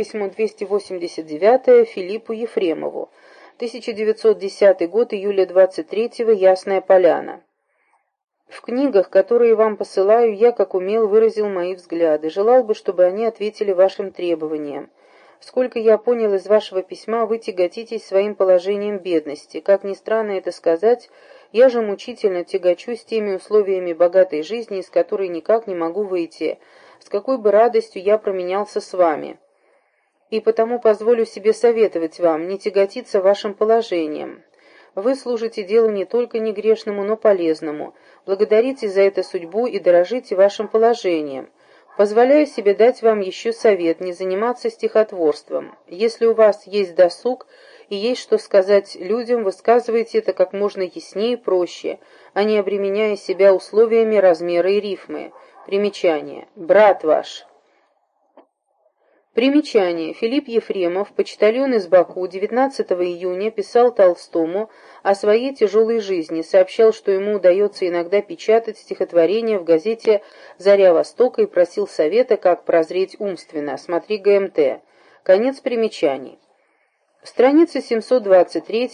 Письмо 289 Филиппу Ефремову. 1910 год, июля 23 Ясная Поляна. В книгах, которые вам посылаю, я, как умел, выразил мои взгляды. Желал бы, чтобы они ответили вашим требованиям. Сколько я понял из вашего письма, вы тяготитесь своим положением бедности. Как ни странно это сказать, я же мучительно тягочусь теми условиями богатой жизни, из которой никак не могу выйти. С какой бы радостью я променялся с вами и потому позволю себе советовать вам не тяготиться вашим положением. Вы служите делу не только не грешному, но полезному. Благодарите за это судьбу и дорожите вашим положением. Позволяю себе дать вам еще совет не заниматься стихотворством. Если у вас есть досуг и есть что сказать людям, высказывайте это как можно яснее и проще, а не обременяя себя условиями размера и рифмы. Примечание. Брат ваш. Примечание. Филипп Ефремов, почтальон из Баку, 19 июня писал Толстому о своей тяжелой жизни, сообщал, что ему удается иногда печатать стихотворения в газете «Заря Востока» и просил совета, как прозреть умственно. Смотри ГМТ. Конец примечаний. Страница 723